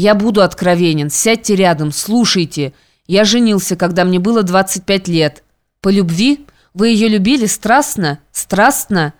Я буду откровенен. Сядьте рядом, слушайте. Я женился, когда мне было 25 лет. По любви? Вы ее любили страстно? Страстно?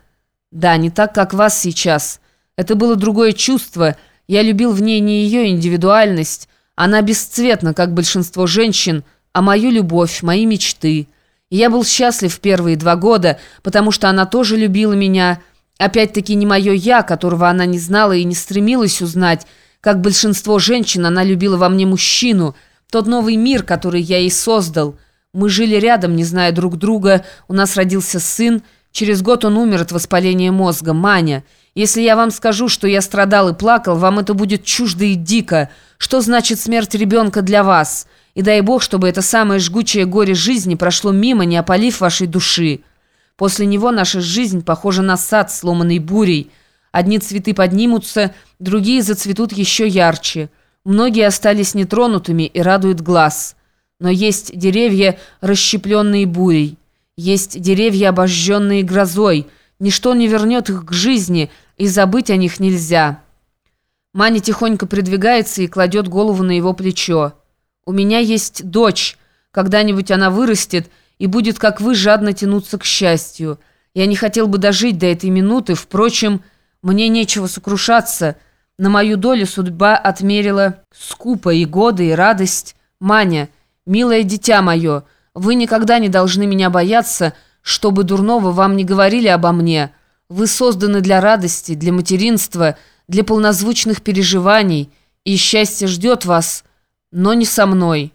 Да, не так, как вас сейчас. Это было другое чувство. Я любил в ней не ее индивидуальность. Она бесцветна, как большинство женщин, а мою любовь, мои мечты. Я был счастлив первые два года, потому что она тоже любила меня. Опять-таки не мое «я», которого она не знала и не стремилась узнать. Как большинство женщин, она любила во мне мужчину, тот новый мир, который я ей создал. Мы жили рядом, не зная друг друга, у нас родился сын, через год он умер от воспаления мозга, Маня. Если я вам скажу, что я страдал и плакал, вам это будет чуждо и дико. Что значит смерть ребенка для вас?» И дай Бог, чтобы это самое жгучее горе жизни прошло мимо, не опалив вашей души. После него наша жизнь похожа на сад, сломанный бурей. Одни цветы поднимутся, другие зацветут еще ярче. Многие остались нетронутыми и радуют глаз. Но есть деревья, расщепленные бурей. Есть деревья, обожженные грозой. Ничто не вернет их к жизни, и забыть о них нельзя. Маня тихонько придвигается и кладет голову на его плечо. У меня есть дочь. Когда-нибудь она вырастет и будет, как вы, жадно тянуться к счастью. Я не хотел бы дожить до этой минуты. Впрочем, мне нечего сокрушаться. На мою долю судьба отмерила скупо и годы, и радость. Маня, милое дитя мое, вы никогда не должны меня бояться, чтобы дурного вам не говорили обо мне. Вы созданы для радости, для материнства, для полнозвучных переживаний, и счастье ждет вас» но не со мной.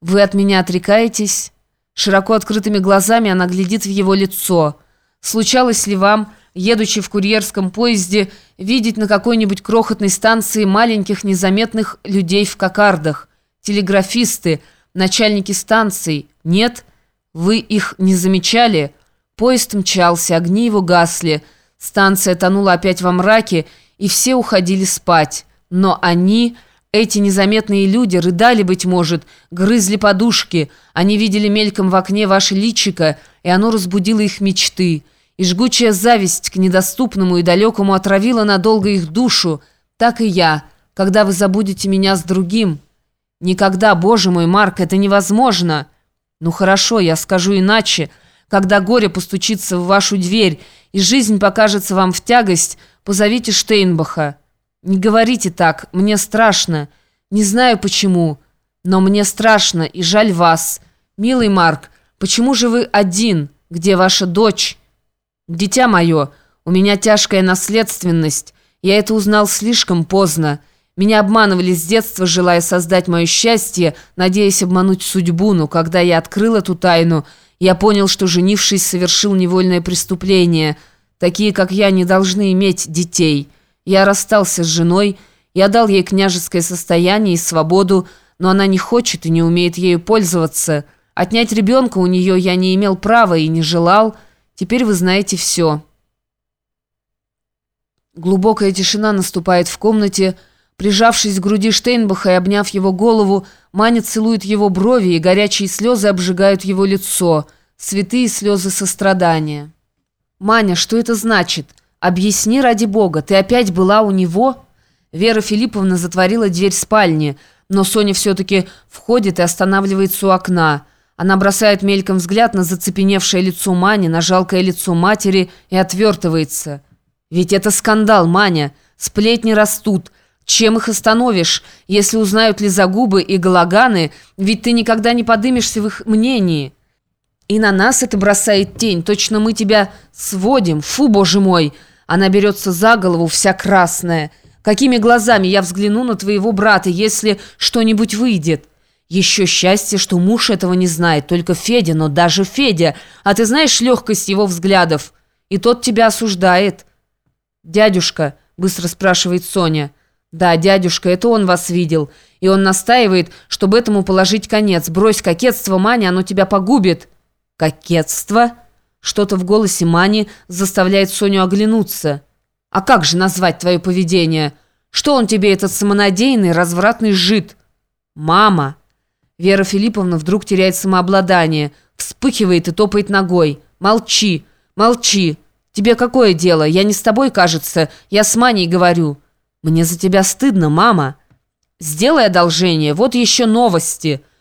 Вы от меня отрекаетесь? Широко открытыми глазами она глядит в его лицо. Случалось ли вам, едучи в курьерском поезде, видеть на какой-нибудь крохотной станции маленьких незаметных людей в кокардах? Телеграфисты, начальники станций? Нет? Вы их не замечали? Поезд мчался, огни его гасли. Станция тонула опять во мраке, и все уходили спать. Но они... Эти незаметные люди рыдали, быть может, грызли подушки. Они видели мельком в окне ваше личико, и оно разбудило их мечты. И жгучая зависть к недоступному и далекому отравила надолго их душу. Так и я, когда вы забудете меня с другим. Никогда, боже мой, Марк, это невозможно. Ну хорошо, я скажу иначе. Когда горе постучится в вашу дверь, и жизнь покажется вам в тягость, позовите Штейнбаха. «Не говорите так, мне страшно. Не знаю почему, но мне страшно и жаль вас. Милый Марк, почему же вы один? Где ваша дочь?» «Дитя мое, у меня тяжкая наследственность. Я это узнал слишком поздно. Меня обманывали с детства, желая создать мое счастье, надеясь обмануть судьбу, но когда я открыл эту тайну, я понял, что, женившись, совершил невольное преступление. Такие, как я, не должны иметь детей». Я расстался с женой, я дал ей княжеское состояние и свободу, но она не хочет и не умеет ею пользоваться. Отнять ребенка у нее я не имел права и не желал. Теперь вы знаете все». Глубокая тишина наступает в комнате. Прижавшись к груди Штейнбаха и обняв его голову, Маня целует его брови, и горячие слезы обжигают его лицо. Святые слезы сострадания. «Маня, что это значит?» «Объясни ради бога, ты опять была у него?» Вера Филипповна затворила дверь спальни, но Соня все-таки входит и останавливается у окна. Она бросает мельком взгляд на зацепеневшее лицо Мани, на жалкое лицо матери и отвертывается. «Ведь это скандал, Маня. Сплетни растут. Чем их остановишь, если узнают ли загубы и галаганы, ведь ты никогда не подымешься в их мнении». И на нас это бросает тень. Точно мы тебя сводим. Фу, боже мой!» Она берется за голову, вся красная. «Какими глазами я взгляну на твоего брата, если что-нибудь выйдет?» «Еще счастье, что муж этого не знает, только Федя, но даже Федя. А ты знаешь легкость его взглядов? И тот тебя осуждает». «Дядюшка», — быстро спрашивает Соня. «Да, дядюшка, это он вас видел. И он настаивает, чтобы этому положить конец. Брось кокетство, Маня, оно тебя погубит». «Кокетство?» Что-то в голосе Мани заставляет Соню оглянуться. «А как же назвать твое поведение? Что он тебе, этот самонадеянный, развратный жид?» «Мама!» Вера Филипповна вдруг теряет самообладание, вспыхивает и топает ногой. «Молчи! Молчи! Тебе какое дело? Я не с тобой, кажется. Я с Маней говорю». Мне за тебя стыдно, мама. Сделай одолжение, вот еще новости.